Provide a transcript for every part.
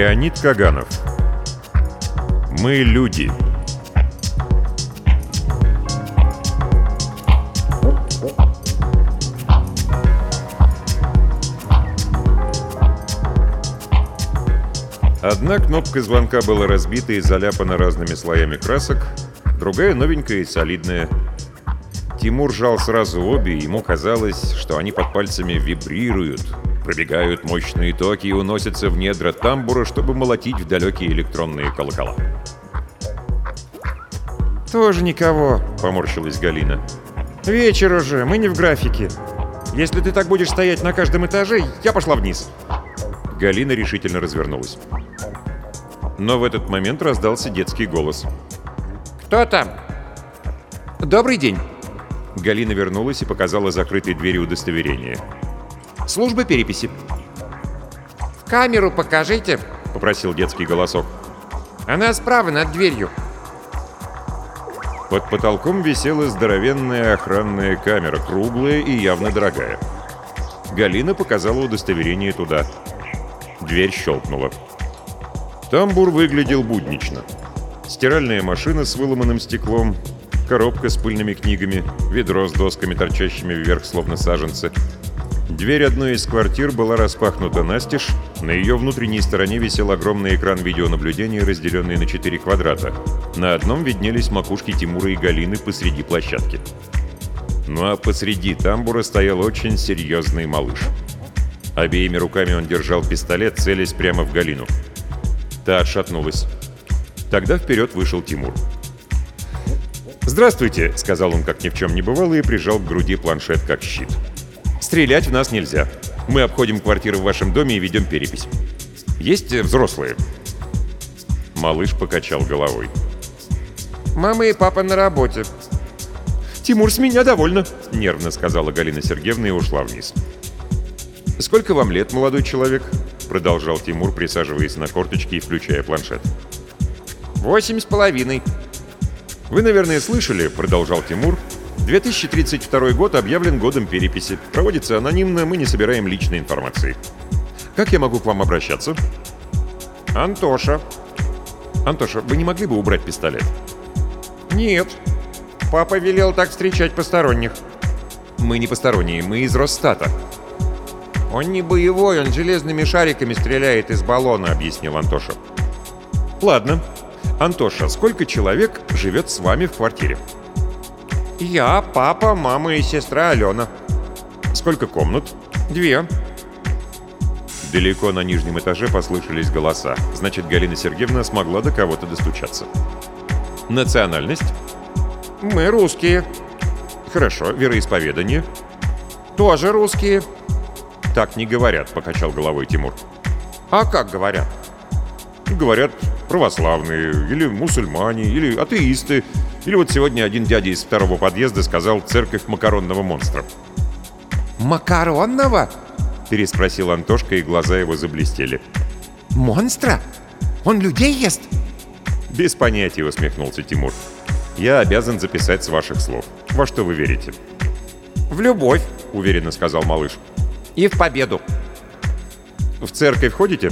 Леонид Каганов. Мы люди. Одна кнопка звонка была разбита и заляпана разными слоями красок, другая новенькая и солидная. Тимур жал сразу обе, и ему казалось, что они под пальцами вибрируют, пробегают мощные токи и уносятся в недра тамбура, чтобы молотить в далекие электронные колокола. «Тоже никого», — поморщилась Галина. «Вечер уже, мы не в графике. Если ты так будешь стоять на каждом этаже, я пошла вниз». Галина решительно развернулась. Но в этот момент раздался детский голос. «Кто там?» «Добрый день!» Галина вернулась и показала закрытой двери удостоверение. «Служба переписи». «В камеру покажите», — попросил детский голосок. «Она справа, над дверью». Под потолком висела здоровенная охранная камера, круглая и явно дорогая. Галина показала удостоверение туда. Дверь щелкнула. Тамбур выглядел буднично. Стиральная машина с выломанным стеклом, коробка с пыльными книгами, ведро с досками, торчащими вверх, словно саженцы. Дверь одной из квартир была распахнута настежь, на ее внутренней стороне висел огромный экран видеонаблюдения, разделенный на четыре квадрата. На одном виднелись макушки Тимура и Галины посреди площадки. Ну а посреди тамбура стоял очень серьезный малыш. Обеими руками он держал пистолет, целясь прямо в Галину. Та отшатнулась. Тогда вперед вышел Тимур. «Здравствуйте», — сказал он, как ни в чем не бывало, и прижал к груди планшет как щит. «Стрелять в нас нельзя. Мы обходим квартиры в вашем доме и ведем перепись. Есть взрослые?» Малыш покачал головой. «Мама и папа на работе». «Тимур, с меня довольно», — нервно сказала Галина Сергеевна и ушла вниз. «Сколько вам лет, молодой человек?» продолжал Тимур, присаживаясь на корточки и включая планшет. «Восемь с половиной». «Вы, наверное, слышали», — продолжал Тимур, 2032 год объявлен годом переписи. Проводится анонимно, мы не собираем личной информации. Как я могу к вам обращаться? Антоша. Антоша, вы не могли бы убрать пистолет? Нет. Папа велел так встречать посторонних. Мы не посторонние, мы из Росстата. «Он не боевой, он железными шариками стреляет из баллона», — объяснил Антоша. «Ладно. Антоша, сколько человек живет с вами в квартире?» «Я, папа, мама и сестра Алена». «Сколько комнат?» «Две». Далеко на нижнем этаже послышались голоса. Значит, Галина Сергеевна смогла до кого-то достучаться. «Национальность?» «Мы русские». «Хорошо. Вероисповедание?» «Тоже русские». «Так не говорят», — покачал головой Тимур. «А как говорят?» «Говорят, православные, или мусульмане, или атеисты, или вот сегодня один дядя из второго подъезда сказал «церковь макаронного монстра». «Макаронного?» — переспросил Антошка, и глаза его заблестели. «Монстра? Он людей ест?» «Без понятия», — усмехнулся Тимур. «Я обязан записать с ваших слов. Во что вы верите?» «В любовь», — уверенно сказал малыш. И в победу. В церковь ходите?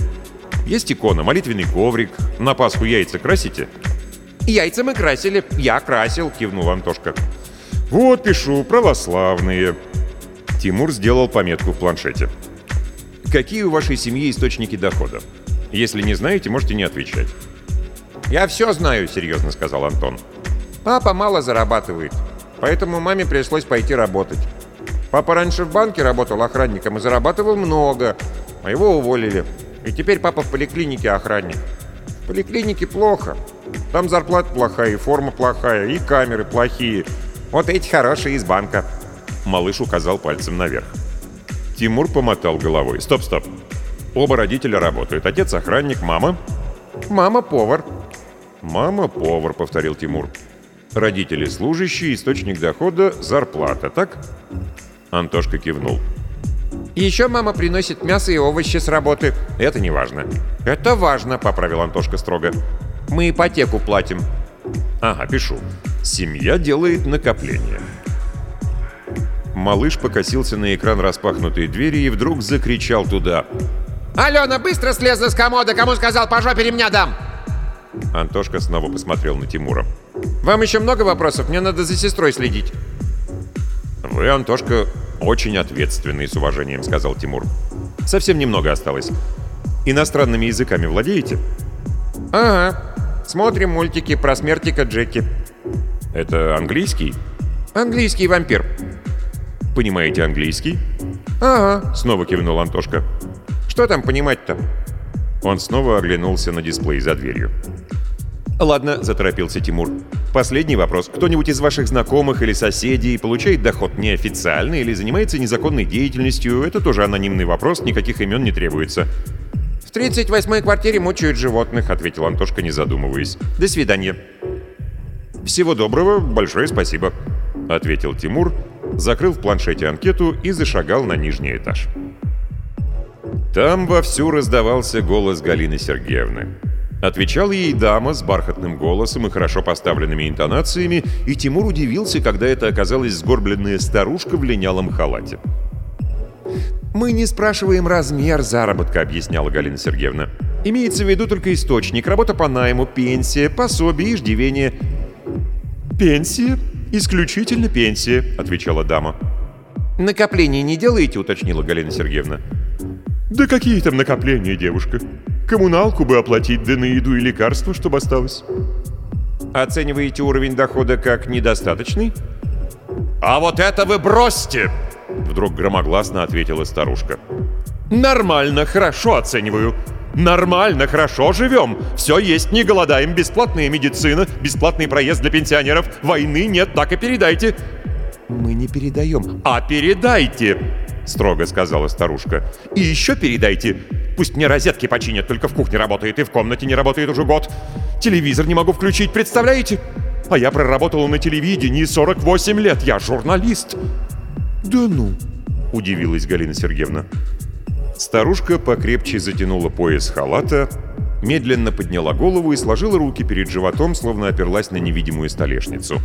Есть икона, молитвенный коврик. На Пасху яйца красите? Яйца мы красили. Я красил, кивнул Антошка. Вот пишу, православные. Тимур сделал пометку в планшете. Какие у вашей семьи источники дохода? Если не знаете, можете не отвечать. «Я все знаю», — серьезно сказал Антон. «Папа мало зарабатывает, поэтому маме пришлось пойти работать. Папа раньше в банке работал охранником и зарабатывал много, а его уволили. И теперь папа в поликлинике охранник. Поликлинике плохо. Там зарплата плохая, и форма плохая, и камеры плохие. Вот эти хорошие из банка. Малыш указал пальцем наверх. Тимур помотал головой. «Стоп, стоп. Оба родителя работают. Отец охранник, мама?» «Мама повар». «Мама повар», — повторил Тимур. «Родители служащие, источник дохода — зарплата, так?» Антошка кивнул. Еще мама приносит мясо и овощи с работы. Это не важно. Это важно, поправил Антошка строго. Мы ипотеку платим. Ага, пишу. Семья делает накопление. Малыш покосился на экран распахнутой двери и вдруг закричал туда. Алена быстро слезла с комода, кому сказал, по жопе ремня дам!» Антошка снова посмотрел на Тимура. «Вам еще много вопросов? Мне надо за сестрой следить». «Вы, Антошка, очень ответственный, с уважением», — сказал Тимур. «Совсем немного осталось. Иностранными языками владеете?» «Ага. Смотрим мультики про смертика Джеки». «Это английский?» «Английский вампир». «Понимаете английский?» «Ага», — снова кивнул Антошка. «Что там понимать-то?» Он снова оглянулся на дисплей за дверью. «Ладно», — заторопился Тимур. «Последний вопрос. Кто-нибудь из ваших знакомых или соседей получает доход неофициально или занимается незаконной деятельностью? Это тоже анонимный вопрос, никаких имен не требуется». «В 38-й квартире мучают животных», — ответил Антошка, не задумываясь. «До свидания». «Всего доброго, большое спасибо», — ответил Тимур, закрыл в планшете анкету и зашагал на нижний этаж. Там вовсю раздавался голос Галины Сергеевны. Отвечала ей дама с бархатным голосом и хорошо поставленными интонациями, и Тимур удивился, когда это оказалась сгорбленная старушка в линялом халате. «Мы не спрашиваем размер заработка», — объясняла Галина Сергеевна. «Имеется в виду только источник, работа по найму, пенсия, пособие, иждивение». «Пенсия? Исключительно пенсия», — отвечала дама. «Накопления не делаете?» — уточнила Галина Сергеевна. «Да какие там накопления, девушка? Коммуналку бы оплатить, да на еду и лекарства, чтобы осталось». «Оцениваете уровень дохода как недостаточный?» «А вот это вы бросьте!» Вдруг громогласно ответила старушка. «Нормально, хорошо оцениваю. Нормально, хорошо живем. Все есть, не голодаем. Бесплатная медицина, бесплатный проезд для пенсионеров. Войны нет, так и передайте». «Мы не передаем». «А передайте!» Строго сказала старушка. «И еще передайте. Пусть мне розетки починят, только в кухне работает и в комнате не работает уже год. Телевизор не могу включить, представляете? А я проработала на телевидении 48 лет, я журналист». «Да ну!» — удивилась Галина Сергеевна. Старушка покрепче затянула пояс халата, медленно подняла голову и сложила руки перед животом, словно оперлась на невидимую столешницу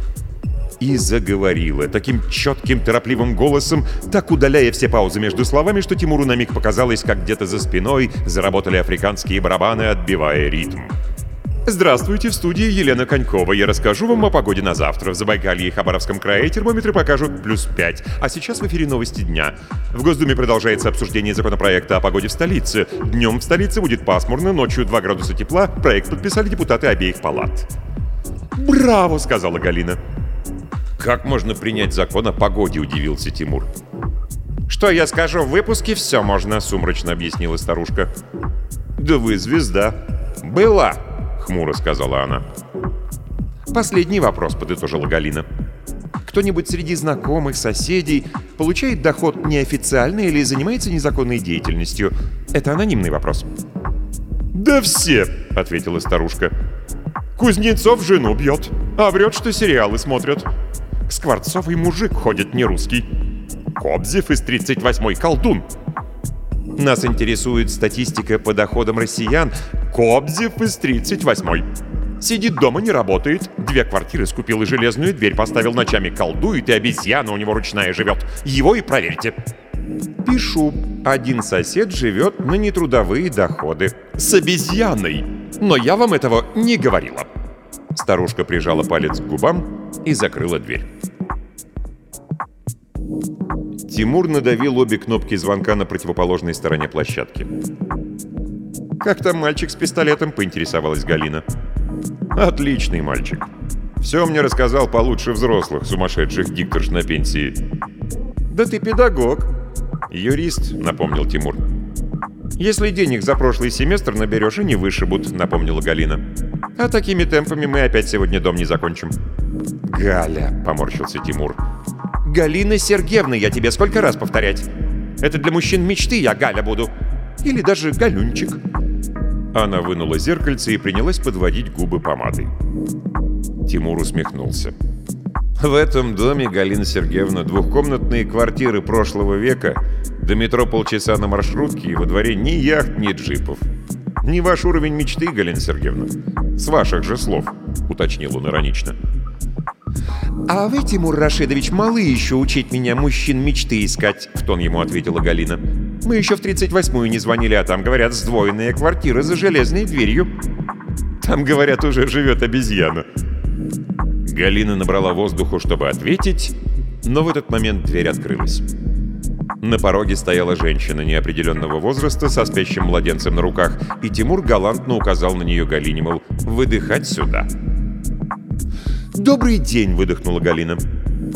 и заговорила таким четким, торопливым голосом, так удаляя все паузы между словами, что Тимуру на миг показалось, как где-то за спиной заработали африканские барабаны, отбивая ритм. Здравствуйте, в студии Елена Конькова. Я расскажу вам о погоде на завтра. В Забайкалье и Хабаровском крае термометры покажут плюс 5. А сейчас в эфире новости дня. В Госдуме продолжается обсуждение законопроекта о погоде в столице. Днем в столице будет пасмурно, ночью 2 градуса тепла. Проект подписали депутаты обеих палат. «Браво!» — сказала Галина. «Как можно принять закон о погоде?» – удивился Тимур. «Что я скажу, в выпуске все можно», – сумрачно объяснила старушка. «Да вы звезда». «Была», — хмуро сказала она. «Последний вопрос», — подытожила Галина. «Кто-нибудь среди знакомых, соседей получает доход неофициально или занимается незаконной деятельностью? Это анонимный вопрос». «Да все», — ответила старушка. «Кузнецов жену бьет, а врет, что сериалы смотрят. Скворцовый мужик ходит не русский. Кобзев из 38-й колдун. Нас интересует статистика по доходам россиян. Кобзев из 38-й. Сидит дома, не работает. Две квартиры скупил и железную дверь поставил ночами колдует, и обезьяна у него ручная живет. Его и проверьте. Пишу. Один сосед живет на нетрудовые доходы. С обезьяной. Но я вам этого не говорила. Старушка прижала палец к губам и закрыла дверь. Тимур надавил обе кнопки звонка на противоположной стороне площадки. «Как там мальчик с пистолетом?» — поинтересовалась Галина. «Отличный мальчик. Все мне рассказал получше взрослых, сумасшедших дикторш на пенсии». «Да ты педагог». «Юрист», — напомнил Тимур. «Если денег за прошлый семестр наберешь, и не вышибут», — напомнила Галина. «А такими темпами мы опять сегодня дом не закончим». «Галя», — поморщился Тимур. «Галина Сергеевна, я тебе сколько раз повторять? Это для мужчин мечты, я Галя буду. Или даже Галюнчик». Она вынула зеркальце и принялась подводить губы помадой. Тимур усмехнулся. В этом доме, Галина Сергеевна, двухкомнатные квартиры прошлого века, до метро полчаса на маршрутке и во дворе ни яхт, ни джипов. Не ваш уровень мечты, Галина Сергеевна. С ваших же слов, уточнил он иронично. «А вы, Тимур Рашидович, малы еще учить меня мужчин мечты искать», — в тон ему ответила Галина. Мы еще в 38-ю не звонили, а там, говорят, сдвоенная квартира за железной дверью. Там, говорят, уже живет обезьяна». Галина набрала воздуху, чтобы ответить, но в этот момент дверь открылась. На пороге стояла женщина неопределенного возраста со спящим младенцем на руках, и Тимур галантно указал на нее Галине, мол, «выдыхать сюда». «Добрый день!» — выдохнула Галина.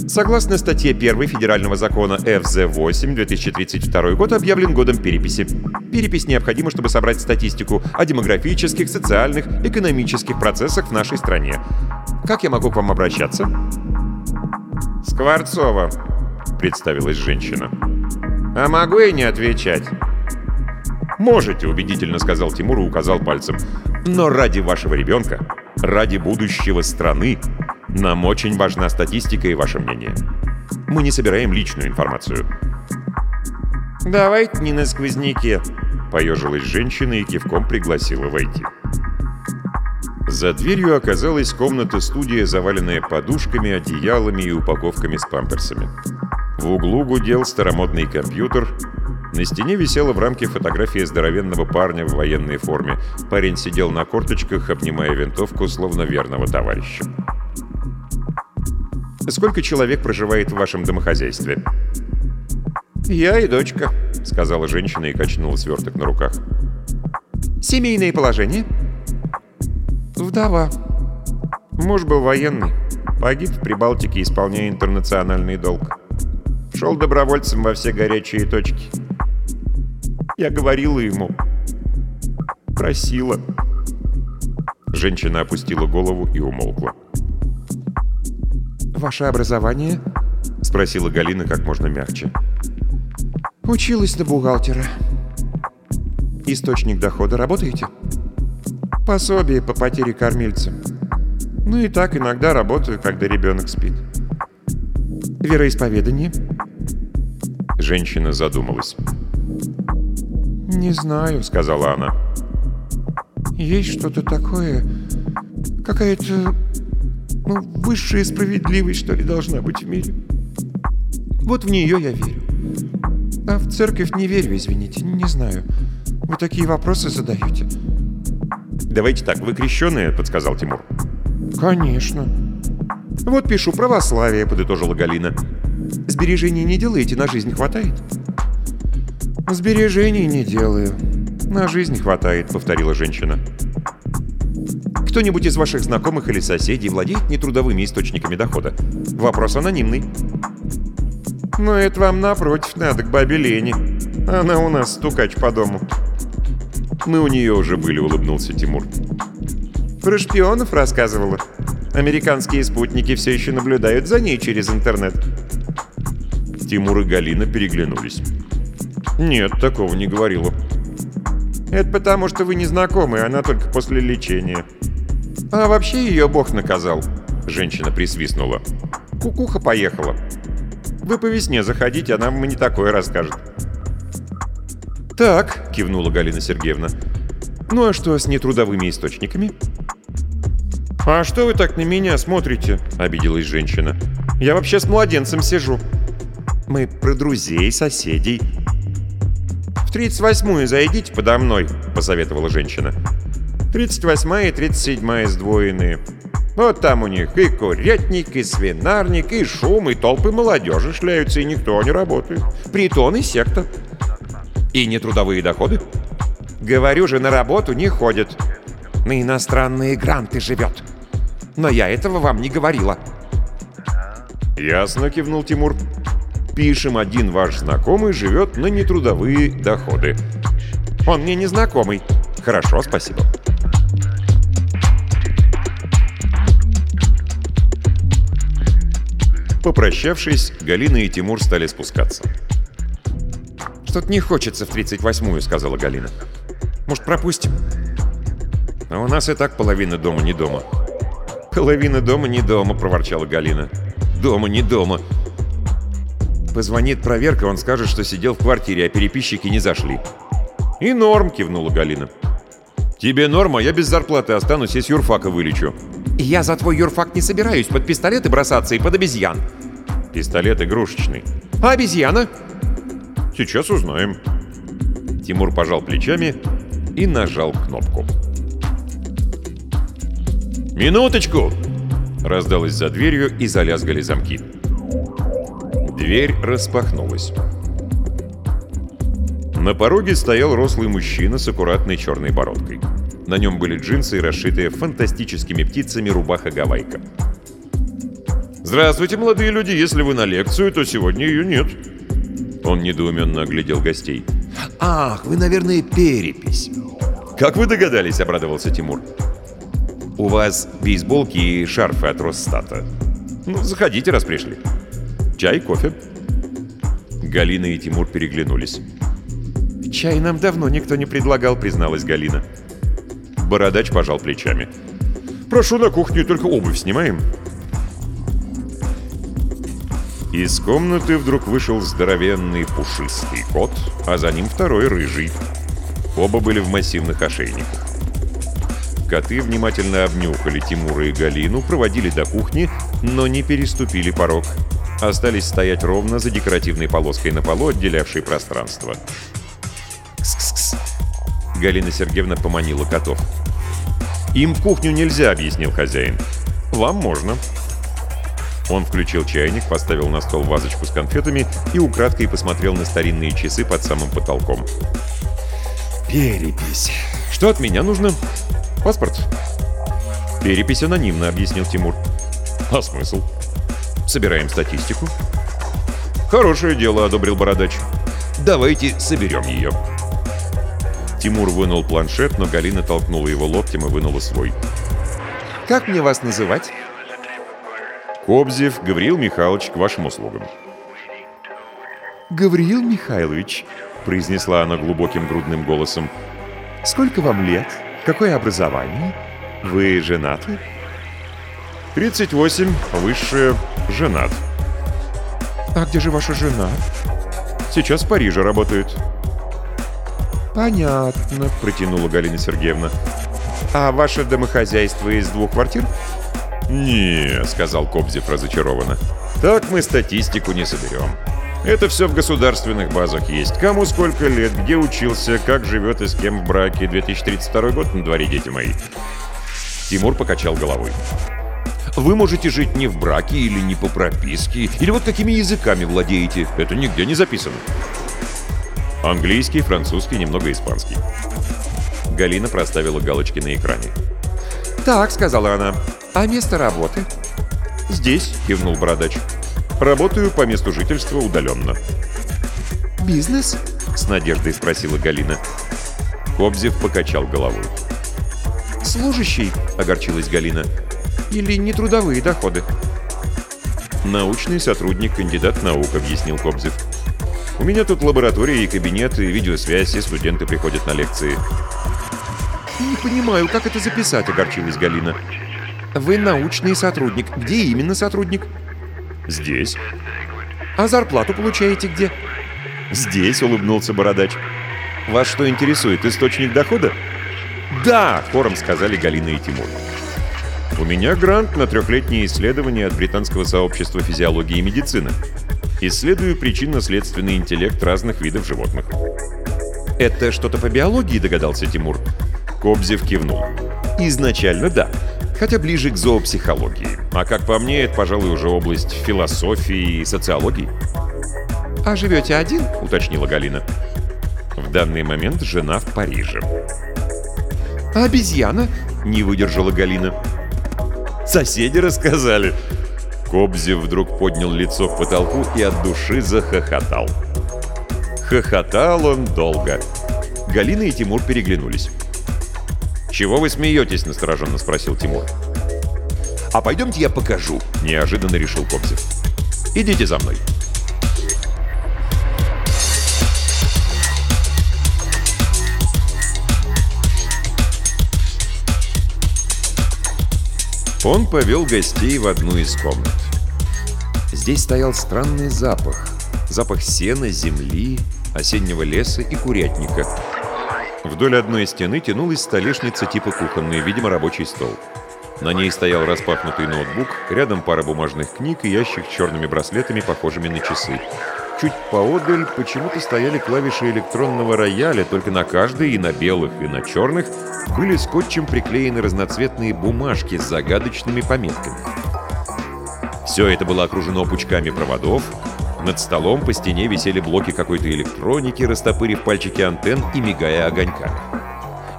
Согласно статье 1 Федерального закона ФЗ-8, 2032 год объявлен годом переписи. Перепись необходима, чтобы собрать статистику о демографических, социальных, экономических процессах в нашей стране. Как я могу к вам обращаться? «Скворцова», — представилась женщина. «А могу и не отвечать?» «Можете», — убедительно сказал Тимур и указал пальцем. «Но ради вашего ребенка, ради будущего страны, нам очень важна статистика и ваше мнение. Мы не собираем личную информацию». «Давайте не на сквозняке», — поежилась женщина и кивком пригласила войти. За дверью оказалась комната-студия, заваленная подушками, одеялами и упаковками с памперсами. В углу гудел старомодный компьютер. На стене висела в рамке фотография здоровенного парня в военной форме. Парень сидел на корточках, обнимая винтовку, словно верного товарища. «Сколько человек проживает в вашем домохозяйстве?» «Я и дочка», — сказала женщина и качнула сверток на руках. «Семейное положение?» «Вдова. Муж был военный. Погиб в Прибалтике, исполняя интернациональный долг. Шел добровольцем во все горячие точки. Я говорила ему. Просила». Женщина опустила голову и умолкла. «Ваше образование?» — спросила Галина как можно мягче. «Училась на бухгалтера». «Источник дохода работаете?» «Пособие по потере кормильца. Ну и так иногда работаю, когда ребенок спит». «Вероисповедание?» Женщина задумалась. «Не знаю», — сказала она. «Есть что-то такое, какая-то ну, высшая справедливость, что ли, должна быть в мире. Вот в нее я верю. А в церковь не верю, извините, не знаю. Вы такие вопросы задаете. «Давайте так, вы крещеные?» — подсказал Тимур. «Конечно». «Вот пишу православие», — подытожила Галина. «Сбережений не делаете, на жизнь хватает?» «Сбережений не делаю. На жизнь хватает», — повторила женщина. Кто-нибудь из ваших знакомых или соседей владеет нетрудовыми источниками дохода? Вопрос анонимный. Но это вам напротив надо к бабе Лене. Она у нас стукач по дому. Мы у нее уже были, улыбнулся Тимур. Про шпионов рассказывала. Американские спутники все еще наблюдают за ней через интернет. Тимур и Галина переглянулись. «Нет, такого не говорила». «Это потому, что вы не знакомы, она только после лечения». «А вообще ее Бог наказал», — женщина присвистнула. «Кукуха поехала. Вы по весне заходите, она вам не такое расскажет». «Так», — кивнула Галина Сергеевна. «Ну а что с нетрудовыми источниками?» «А что вы так на меня смотрите?» — обиделась женщина. «Я вообще с младенцем сижу». «Мы про друзей, соседей». «В 38-ю зайдите подо мной», — посоветовала женщина. 38 и 37 сдвоенные. Вот там у них и курятник, и свинарник, и шум, и толпы молодежи шляются, и никто не работает. Притон и секта. И нетрудовые доходы? Говорю же, на работу не ходят. На иностранные гранты живет. Но я этого вам не говорила. Ясно, кивнул Тимур. Пишем, один ваш знакомый живет на нетрудовые доходы. Он мне не знакомый. Хорошо, спасибо. Попрощавшись, Галина и Тимур стали спускаться. «Что-то не хочется в 38-ю», — сказала Галина. «Может, пропустим?» «А у нас и так половина дома не дома». «Половина дома не дома», — проворчала Галина. «Дома не дома». Позвонит проверка, он скажет, что сидел в квартире, а переписчики не зашли. «И норм», — кивнула Галина. «Тебе норма, я без зарплаты останусь, я с юрфака вылечу». «Я за твой юрфак не собираюсь под пистолеты бросаться и под обезьян». «Пистолет игрушечный». «А обезьяна?» «Сейчас узнаем». Тимур пожал плечами и нажал кнопку. «Минуточку!» — раздалось за дверью и залязгали замки. Дверь распахнулась. На пороге стоял рослый мужчина с аккуратной черной бородкой. На нем были джинсы расшитые фантастическими птицами рубаха-гавайка. «Здравствуйте, молодые люди! Если вы на лекцию, то сегодня ее нет!» Он недоуменно оглядел гостей. «Ах, вы, наверное, перепись!» «Как вы догадались?» — обрадовался Тимур. «У вас бейсболки и шарфы от Росстата. Ну, заходите, раз пришли. Чай, кофе?» Галина и Тимур переглянулись. «Чай нам давно никто не предлагал», — призналась Галина. Бородач пожал плечами. «Прошу на кухню, только обувь снимаем». Из комнаты вдруг вышел здоровенный пушистый кот, а за ним второй рыжий. Оба были в массивных ошейниках. Коты внимательно обнюхали Тимура и Галину, проводили до кухни, но не переступили порог. Остались стоять ровно за декоративной полоской на полу, отделявшей пространство. «Кс-кс-кс!» Галина Сергеевна поманила котов. «Им в кухню нельзя», — объяснил хозяин. «Вам можно». Он включил чайник, поставил на стол вазочку с конфетами и украдкой посмотрел на старинные часы под самым потолком. «Перепись. Что от меня нужно?» «Паспорт». «Перепись анонимна», — объяснил Тимур. «А смысл?» «Собираем статистику». «Хорошее дело», — одобрил Бородач. «Давайте соберем ее». Тимур вынул планшет, но Галина толкнула его локтем и вынула свой. «Как мне вас называть?» «Кобзев Гавриил Михайлович к вашим услугам». «Гавриил Михайлович», — произнесла она глубоким грудным голосом, — «сколько вам лет? Какое образование? Вы женаты?» «38, высшее, женат». «А где же ваша жена?» «Сейчас в Париже работает». «Понятно», — протянула Галина Сергеевна. «А ваше домохозяйство из двух квартир?» «Не», — сказал Кобзев разочарованно. «Так мы статистику не соберем. Это все в государственных базах есть. Кому сколько лет, где учился, как живет и с кем в браке. 2032 год на дворе, дети мои». Тимур покачал головой. Вы можете жить не в браке или не по прописке, или вот какими языками владеете. Это нигде не записано. Английский, французский, немного испанский. Галина проставила галочки на экране. «Так», — сказала она, — «а место работы?» «Здесь», — кивнул бородач. «Работаю по месту жительства удаленно». «Бизнес?» — с надеждой спросила Галина. Кобзев покачал головой. «Служащий», — огорчилась Галина. «Или нетрудовые доходы?» «Научный сотрудник, кандидат наук», — объяснил Кобзев. У меня тут лаборатория и кабинет, и видеосвязь, и студенты приходят на лекции. «Не понимаю, как это записать?» — огорчилась Галина. «Вы научный сотрудник. Где именно сотрудник?» «Здесь». «А зарплату получаете где?» «Здесь», — улыбнулся Бородач. «Вас что интересует, источник дохода?» «Да!» — хором сказали Галина и Тимур. «У меня грант на трехлетнее исследование от Британского сообщества физиологии и медицины. Исследую причинно-следственный интеллект разных видов животных. «Это что-то по биологии?» — догадался Тимур. Кобзев кивнул. «Изначально да, хотя ближе к зоопсихологии. А как по мне, это, пожалуй, уже область философии и социологии». «А живете один?» — уточнила Галина. В данный момент жена в Париже. «А обезьяна?» — не выдержала Галина. «Соседи рассказали», Кобзев вдруг поднял лицо к потолку и от души захохотал. Хохотал он долго. Галина и Тимур переглянулись. «Чего вы смеетесь?» — настороженно спросил Тимур. «А пойдемте я покажу», — неожиданно решил Кобзев. «Идите за мной». Он повел гостей в одну из комнат. Здесь стоял странный запах. Запах сена, земли, осеннего леса и курятника. Вдоль одной стены тянулась столешница типа кухонной, видимо, рабочий стол. На ней стоял распахнутый ноутбук, рядом пара бумажных книг и ящик с черными браслетами, похожими на часы. чуть поодаль почему-то стояли клавиши электронного рояля, только на каждой, и на белых, и на черных, были скотчем приклеены разноцветные бумажки с загадочными пометками. Все это было окружено пучками проводов, над столом по стене висели блоки какой-то электроники, растопырив пальчики антенн и мигая огоньками.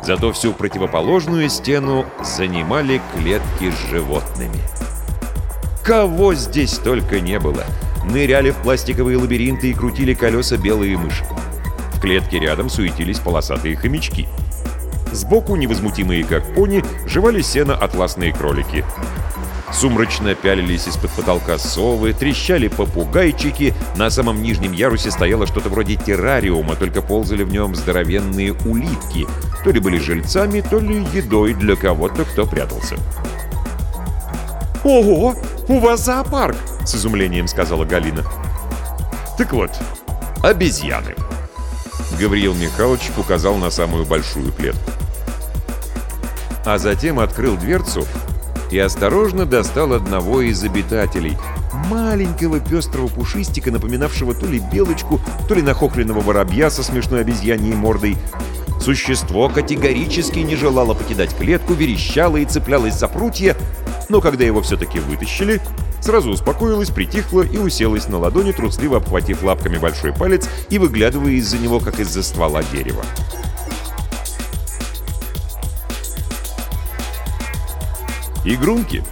Зато всю противоположную стену занимали клетки с животными. Кого здесь только не было! Ныряли в пластиковые лабиринты и крутили колеса белые мыши. В клетке рядом суетились полосатые хомячки. Сбоку, невозмутимые как пони, жевали сено атласные кролики. Сумрачно пялились из-под потолка совы, трещали попугайчики, на самом нижнем ярусе стояло что-то вроде террариума, только ползали в нем здоровенные улитки. То ли были жильцами, то ли едой для кого-то, кто прятался. «Ого! У вас зоопарк!» — с изумлением сказала Галина. «Так вот, обезьяны!» Гавриил Михайлович указал на самую большую клетку. А затем открыл дверцу и осторожно достал одного из обитателей, маленького пестрого пушистика, напоминавшего то ли белочку, то ли нахохленного воробья со смешной обезьяньей мордой. Существо категорически не желало покидать клетку, верещало и цеплялось за прутья, но когда его все-таки вытащили, сразу успокоилось, притихло и уселось на ладони, трусливо обхватив лапками большой палец и выглядывая из-за него, как из-за ствола дерева. Игрунки.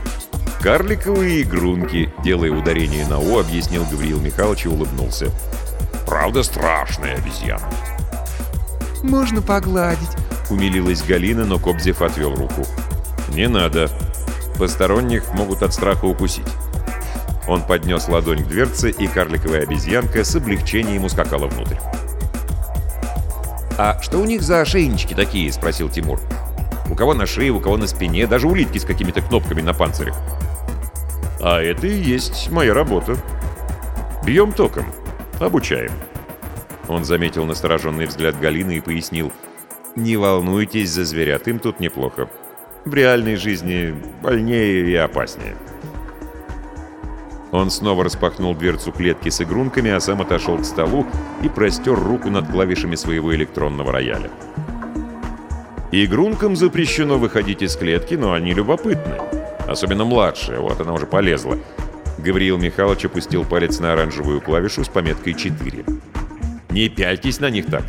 Карликовые игрунки, делая ударение на «о», объяснил Гавриил Михайлович и улыбнулся. Правда, страшная обезьяна. «Можно погладить», — умилилась Галина, но Кобзев отвел руку. «Не надо. Посторонних могут от страха укусить». Он поднес ладонь к дверце, и карликовая обезьянка с облегчением ускакала внутрь. «А что у них за ошейнички такие?» — спросил Тимур. У кого на шее, у кого на спине, даже улитки с какими-то кнопками на панцирях. А это и есть моя работа. Бьем током. Обучаем. Он заметил настороженный взгляд Галины и пояснил. Не волнуйтесь за зверят, им тут неплохо. В реальной жизни больнее и опаснее. Он снова распахнул дверцу клетки с игрунками, а сам отошел к столу и простер руку над клавишами своего электронного рояля. Игрункам запрещено выходить из клетки, но они любопытны. Особенно младшая, вот она уже полезла. Гавриил Михайлович опустил палец на оранжевую клавишу с пометкой 4. «Не пяльтесь на них так.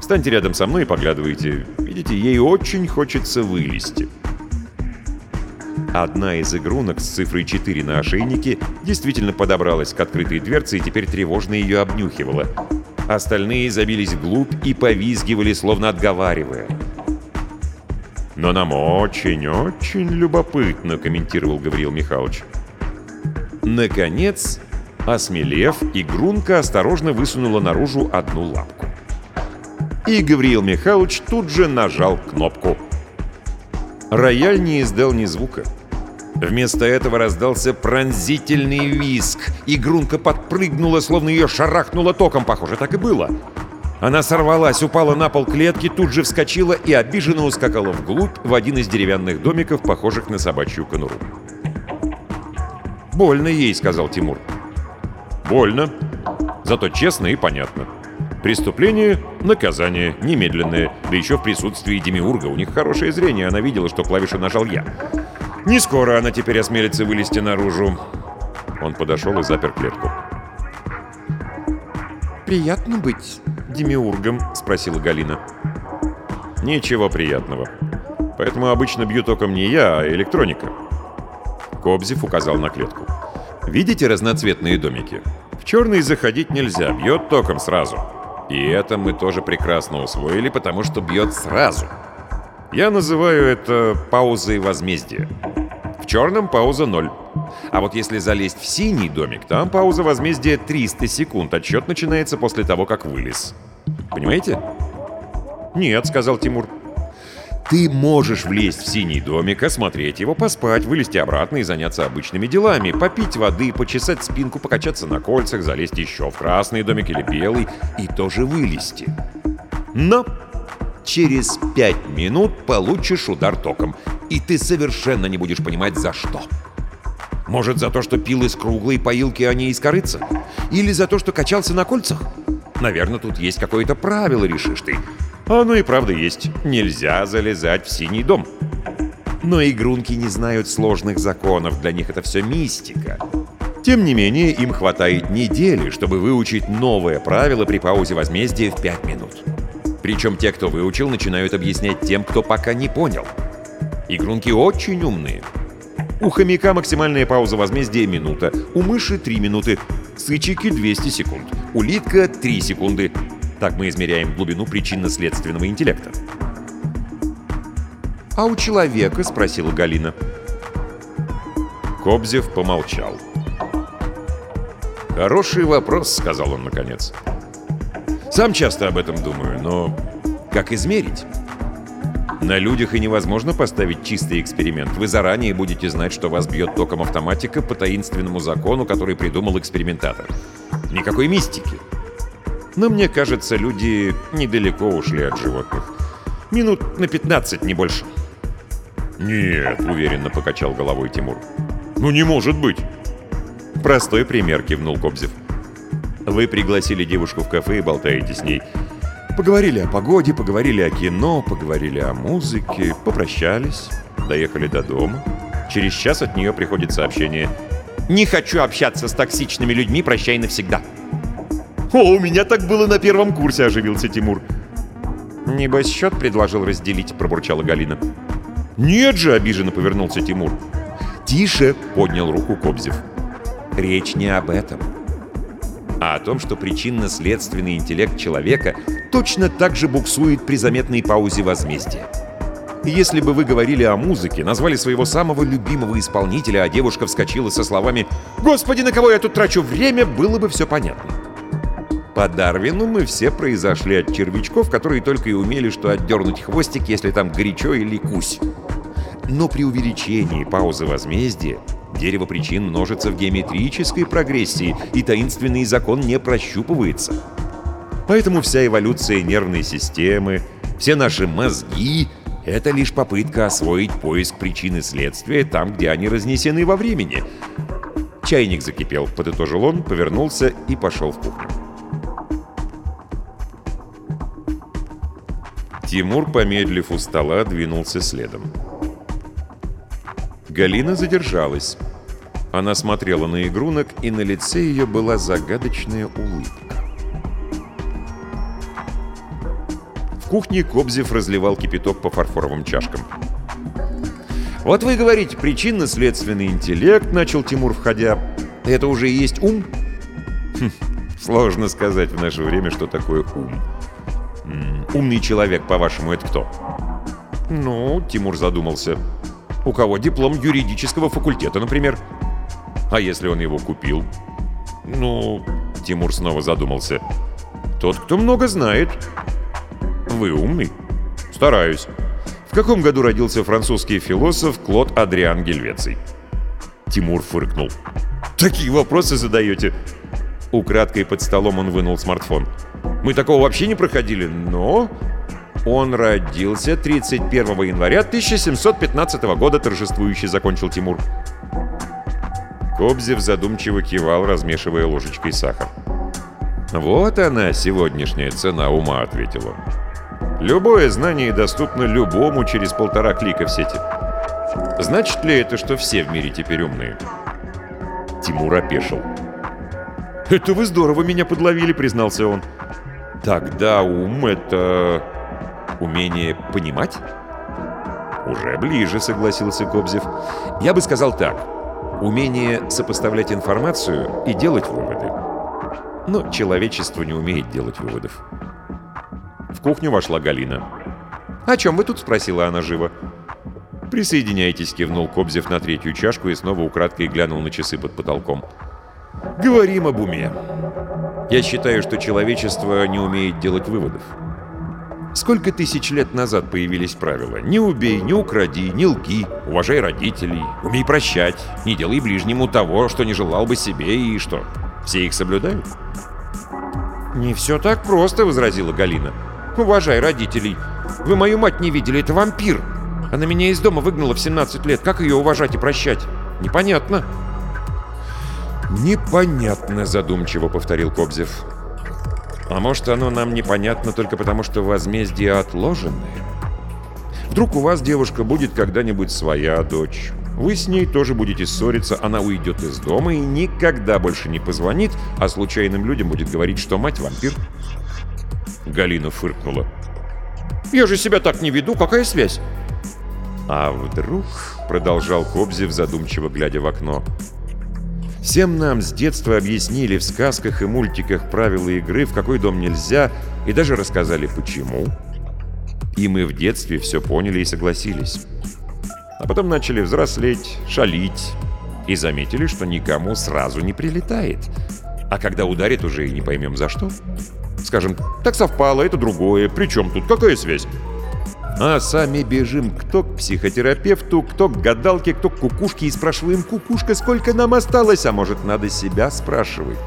Встаньте рядом со мной и поглядывайте. Видите, ей очень хочется вылезти». Одна из игрунок с цифрой 4 на ошейнике действительно подобралась к открытой дверце и теперь тревожно ее обнюхивала. Остальные забились вглубь и повизгивали, словно отговаривая – «Но нам очень-очень любопытно», — комментировал Гавриил Михайлович. Наконец, осмелев, Игрунка осторожно высунула наружу одну лапку. И Гавриил Михайлович тут же нажал кнопку. Рояль не издал ни звука. Вместо этого раздался пронзительный визг. Игрунка подпрыгнула, словно ее шарахнуло током. Похоже, так и было. Она сорвалась, упала на пол клетки, тут же вскочила и обиженно ускакала вглубь в один из деревянных домиков, похожих на собачью конуру. «Больно ей», — сказал Тимур. «Больно. Зато честно и понятно. Преступление — наказание, немедленное, да еще в присутствии Демиурга. У них хорошее зрение, она видела, что клавишу нажал я. Не скоро она теперь осмелится вылезти наружу». Он подошел и запер клетку. «Приятно быть демиургом?» — спросила Галина. «Ничего приятного. Поэтому обычно бью током не я, а электроника». Кобзев указал на клетку. «Видите разноцветные домики? В черный заходить нельзя, бьет током сразу. И это мы тоже прекрасно усвоили, потому что бьет сразу. Я называю это паузой возмездия. В черном пауза ноль. А вот если залезть в синий домик, там пауза возмездия 300 секунд. Отсчет начинается после того, как вылез. Понимаете? «Нет», — сказал Тимур. «Ты можешь влезть в синий домик, осмотреть его, поспать, вылезти обратно и заняться обычными делами, попить воды, почесать спинку, покачаться на кольцах, залезть еще в красный домик или белый и тоже вылезти. Но через пять минут получишь удар током, и ты совершенно не будешь понимать, за что». Может, за то, что пил из круглой поилки, а не из корыца? Или за то, что качался на кольцах? Наверное, тут есть какое-то правило, решишь ты. Оно и правда есть. Нельзя залезать в синий дом. Но игрунки не знают сложных законов, для них это все мистика. Тем не менее, им хватает недели, чтобы выучить новое правило при паузе возмездия в 5 минут. Причем те, кто выучил, начинают объяснять тем, кто пока не понял. Игрунки очень умные. У хомяка максимальная пауза возмездия — минута, у мыши — 3 минуты, сычики — 200 секунд, улитка — 3 секунды. Так мы измеряем глубину причинно-следственного интеллекта. «А у человека?» — спросила Галина. Кобзев помолчал. «Хороший вопрос», — сказал он наконец. «Сам часто об этом думаю, но как измерить?» На людях и невозможно поставить чистый эксперимент. Вы заранее будете знать, что вас бьет током автоматика по таинственному закону, который придумал экспериментатор. Никакой мистики. Но мне кажется, люди недалеко ушли от животных. Минут на 15, не больше. «Нет», — уверенно покачал головой Тимур. «Ну не может быть!» «Простой пример», — кивнул Кобзев. «Вы пригласили девушку в кафе и болтаете с ней. Поговорили о погоде, поговорили о кино, поговорили о музыке, попрощались, доехали до дома. Через час от нее приходит сообщение «Не хочу общаться с токсичными людьми, прощай навсегда». «О, у меня так было на первом курсе», — оживился Тимур. «Небось, счет предложил разделить», — пробурчала Галина. «Нет же!» — обиженно повернулся Тимур. «Тише!» — поднял руку Кобзев. «Речь не об этом, а о том, что причинно-следственный интеллект человека точно так же буксует при заметной паузе возмездия. Если бы вы говорили о музыке, назвали своего самого любимого исполнителя, а девушка вскочила со словами «Господи, на кого я тут трачу время!», было бы все понятно. По Дарвину мы все произошли от червячков, которые только и умели что отдернуть хвостик, если там горячо или кусь. Но при увеличении паузы возмездия дерево причин множится в геометрической прогрессии, и таинственный закон не прощупывается. Поэтому вся эволюция нервной системы, все наши мозги — это лишь попытка освоить поиск причины следствия там, где они разнесены во времени. Чайник закипел, подытожил он, повернулся и пошел в кухню. Тимур, помедлив у стола, двинулся следом. Галина задержалась. Она смотрела на игрунок, и на лице ее была загадочная улыбка. В кухне Кобзев разливал кипяток по фарфоровым чашкам. «Вот вы говорите, причинно-следственный интеллект», — начал Тимур, входя. «Это уже и есть ум?» хм, «Сложно сказать в наше время, что такое ум. Умный человек, по-вашему, это кто?» «Ну», — Тимур задумался, — «у кого диплом юридического факультета, например?» «А если он его купил?» «Ну...» — Тимур снова задумался. «Тот, кто много знает». «Вы умный?» «Стараюсь». В каком году родился французский философ Клод Адриан Гельвеций? Тимур фыркнул. «Такие вопросы задаете?» Украдкой под столом он вынул смартфон. «Мы такого вообще не проходили, но...» «Он родился 31 января 1715 года», торжествующе закончил Тимур. Кобзев задумчиво кивал, размешивая ложечкой сахар. «Вот она, сегодняшняя цена ума», — ответил он. «Любое знание доступно любому через полтора клика в сети. Значит ли это, что все в мире теперь умные?» Тимур опешил. «Это вы здорово меня подловили», — признался он. «Тогда ум — это... умение понимать?» «Уже ближе», — согласился Кобзев. «Я бы сказал так. Умение сопоставлять информацию и делать выводы. Но человечество не умеет делать выводов. В кухню вошла Галина. «О чем вы тут?» — спросила она живо. «Присоединяйтесь», — кивнул Кобзев на третью чашку и снова украдкой глянул на часы под потолком. «Говорим об уме. Я считаю, что человечество не умеет делать выводов. Сколько тысяч лет назад появились правила? Не убей, не укради, не лги, уважай родителей, умей прощать, не делай ближнему того, что не желал бы себе, и что, все их соблюдают? «Не все так просто», — возразила Галина. «Уважай родителей. Вы мою мать не видели, это вампир. Она меня из дома выгнала в 17 лет. Как ее уважать и прощать? Непонятно». «Непонятно», — задумчиво повторил Кобзев. «А может, оно нам непонятно только потому, что возмездие отложенное? Вдруг у вас, девушка, будет когда-нибудь своя дочь. Вы с ней тоже будете ссориться, она уйдет из дома и никогда больше не позвонит, а случайным людям будет говорить, что мать вампир». Галина фыркнула. «Я же себя так не веду, какая связь?» «А вдруг...» — продолжал Кобзев, задумчиво глядя в окно. «Всем нам с детства объяснили в сказках и мультиках правила игры, в какой дом нельзя, и даже рассказали, почему. И мы в детстве все поняли и согласились. А потом начали взрослеть, шалить, и заметили, что никому сразу не прилетает. А когда ударит, уже и не поймем за что. Скажем, так совпало, это другое, причем тут какая связь? А сами бежим кто к психотерапевту, кто к гадалке, кто к кукушке и спрашиваем, кукушка, сколько нам осталось, а может, надо себя спрашивать.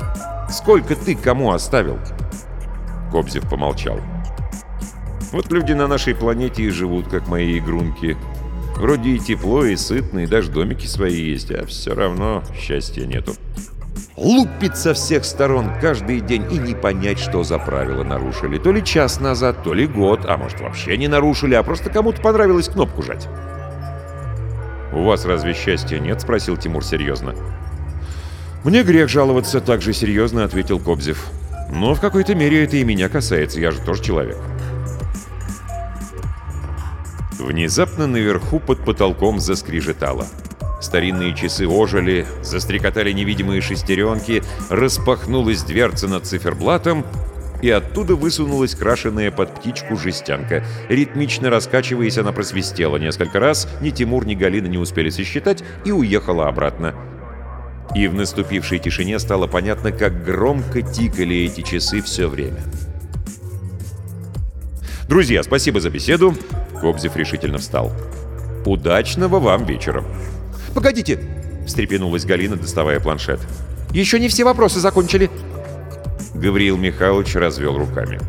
Сколько ты кому оставил? Кобзев помолчал. Вот люди на нашей планете и живут, как мои игрунки. Вроде и тепло, и сытно, и даже домики свои есть, а все равно счастья нету. Лупит со всех сторон каждый день и не понять, что за правила нарушили. То ли час назад, то ли год, а может вообще не нарушили, а просто кому-то понравилось кнопку жать. «У вас разве счастья нет?» — спросил Тимур серьезно. «Мне грех жаловаться», — так же серьезно ответил Кобзев. «Но в какой-то мере это и меня касается, я же тоже человек». Внезапно наверху под потолком заскрежетало. Старинные часы ожили, застрекотали невидимые шестеренки, распахнулась дверца над циферблатом, и оттуда высунулась крашеная под птичку жестянка. Ритмично раскачиваясь, она просвистела несколько раз, ни Тимур, ни Галина не успели сосчитать, и уехала обратно. И в наступившей тишине стало понятно, как громко тикали эти часы все время. «Друзья, спасибо за беседу!» Кобзев решительно встал. «Удачного вам вечера!» «Погодите!» — встрепенулась Галина, доставая планшет. «Еще не все вопросы закончили!» Гавриил Михайлович развел руками.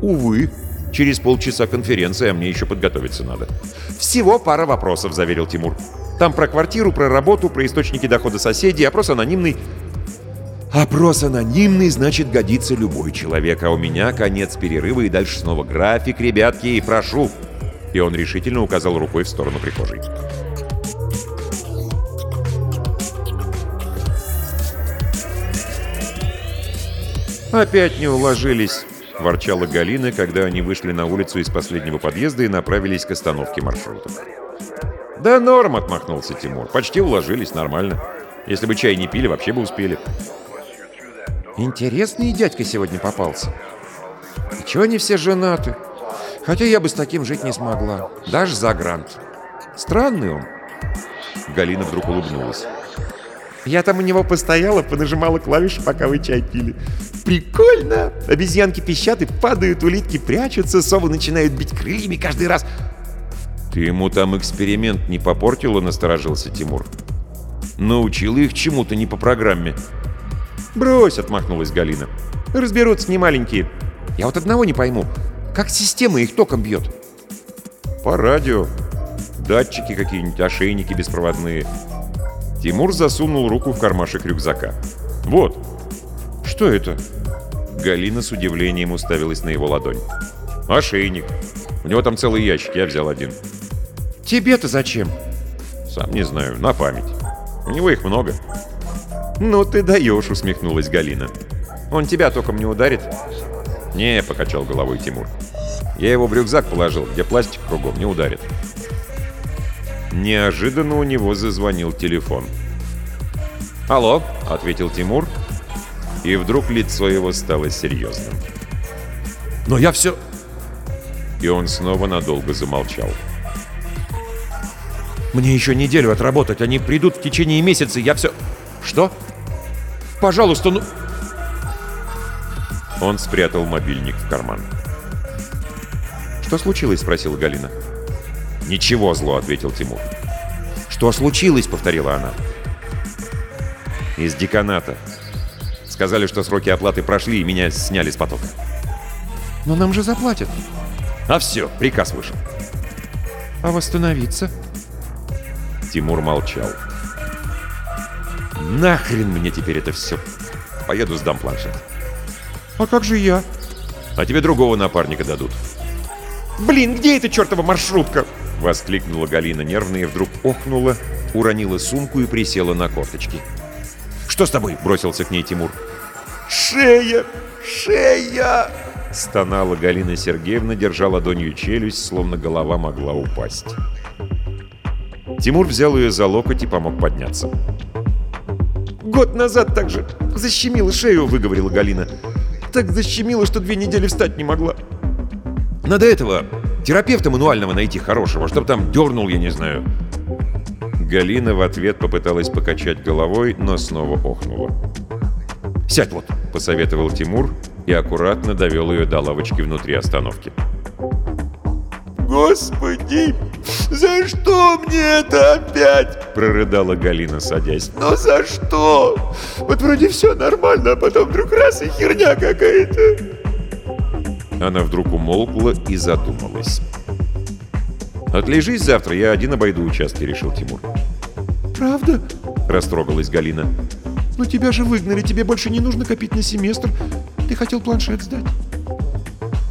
«Увы, через полчаса конференция, а мне еще подготовиться надо». «Всего пара вопросов», — заверил Тимур. «Там про квартиру, про работу, про источники дохода соседей, опрос анонимный». «Опрос анонимный, значит, годится любой человек, а у меня конец перерыва и дальше снова график, ребятки, и прошу!» И он решительно указал рукой в сторону прихожей. «Опять не уложились!» — ворчала Галина, когда они вышли на улицу из последнего подъезда и направились к остановке маршрута. «Да норм!» — отмахнулся Тимур. «Почти уложились, нормально. Если бы чай не пили, вообще бы успели». «Интересный дядька сегодня попался. И чего они все женаты? Хотя я бы с таким жить не смогла. Даже за грант. Странный он». Галина вдруг улыбнулась. Я там у него постояла, понажимала клавиши, пока вы чай пили. Прикольно! Обезьянки пищат и падают, улитки прячутся, совы начинают бить крыльями каждый раз. «Ты ему там эксперимент не попортила?» — насторожился Тимур. «Научила их чему-то не по программе». «Брось!» — отмахнулась Галина. «Разберутся не маленькие. Я вот одного не пойму. Как система их током бьет?» «По радио. Датчики какие-нибудь, ошейники беспроводные. Тимур засунул руку в кармашек рюкзака. «Вот!» «Что это?» Галина с удивлением уставилась на его ладонь. «Ошейник. У него там целый ящик, я взял один». «Тебе-то зачем?» «Сам не знаю, на память. У него их много». «Ну ты даешь», — усмехнулась Галина. «Он тебя током не ударит?» «Не», — покачал головой Тимур. «Я его в рюкзак положил, где пластик кругом, не ударит». Неожиданно у него зазвонил телефон. «Алло», — ответил Тимур, и вдруг лицо его стало серьезным. «Но я все...» И он снова надолго замолчал. «Мне еще неделю отработать, они придут в течение месяца, я все...» «Что? Пожалуйста, ну...» Он спрятал мобильник в карман. «Что случилось?» — спросила Галина. «Ничего зло», — ответил Тимур. «Что случилось?» — повторила она. «Из деканата. Сказали, что сроки оплаты прошли, и меня сняли с потока». «Но нам же заплатят». «А все, приказ вышел». «А восстановиться?» Тимур молчал. Нахрен мне теперь это все? Поеду сдам планшет. А как же я? А тебе другого напарника дадут. Блин, где эта чертова маршрутка? Воскликнула Галина нервно и вдруг охнула, уронила сумку и присела на корточки. «Что с тобой?» — бросился к ней Тимур. «Шея! Шея!» Стонала Галина Сергеевна, держа ладонью челюсть, словно голова могла упасть. Тимур взял ее за локоть и помог подняться. «Год назад так же защемило шею», — выговорила Галина. «Так защемило, что две недели встать не могла». «Надо этого терапевта мануального найти хорошего, чтоб там дернул, я не знаю». Галина в ответ попыталась покачать головой, но снова охнула. «Сядь вот», — посоветовал Тимур и аккуратно довел ее до лавочки внутри остановки. «Господи, за что мне это опять?» — прорыдала Галина, садясь. «Но за что? Вот вроде все нормально, а потом вдруг раз и херня какая-то». Она вдруг умолкла и задумалась. «Отлежись завтра, я один обойду участки», — решил Тимур. «Правда?» — растрогалась Галина. «Но тебя же выгнали, тебе больше не нужно копить на семестр. Ты хотел планшет сдать».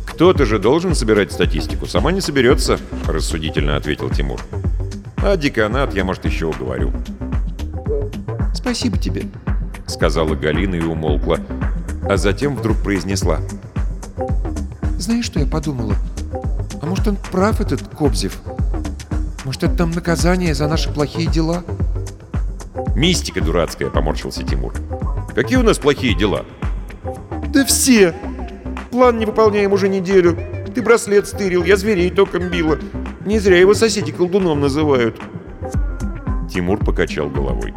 «Кто-то же должен собирать статистику, сама не соберется», — рассудительно ответил Тимур. «А деканат я, может, еще уговорю». «Спасибо тебе», — сказала Галина и умолкла, а затем вдруг произнесла. «Знаешь, что я подумала? А может, он прав, этот Кобзев? Может, это там наказание за наши плохие дела?» «Мистика дурацкая», — поморщился Тимур. «Какие у нас плохие дела?» «Да все! План не выполняем уже неделю. Ты браслет стырил, я зверей током била. Не зря его соседи колдуном называют». Тимур покачал головой.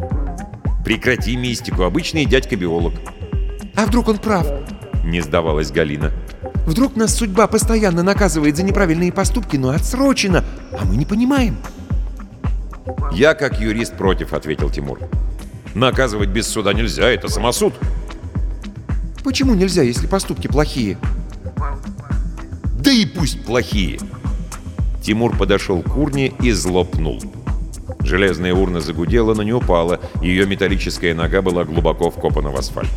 «Прекрати мистику, обычный дядька-биолог». «А вдруг он прав?» — не сдавалась Галина. «Вдруг нас судьба постоянно наказывает за неправильные поступки, но отсрочено, а мы не понимаем». «Я как юрист против», — ответил Тимур. «Наказывать без суда нельзя, это самосуд». «Почему нельзя, если поступки плохие?» «Да и пусть плохие!» Тимур подошел к урне и злопнул. Железная урна загудела, но не упала, ее металлическая нога была глубоко вкопана в асфальт.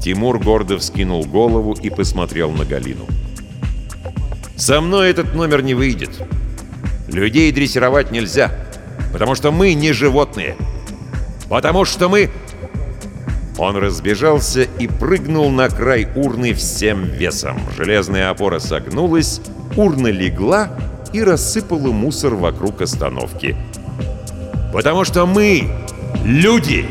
Тимур гордо вскинул голову и посмотрел на Галину. «Со мной этот номер не выйдет. Людей дрессировать нельзя, потому что мы не животные. Потому что мы...» Он разбежался и прыгнул на край урны всем весом. Железная опора согнулась, урна легла и рассыпала мусор вокруг остановки. «Потому что мы — люди!»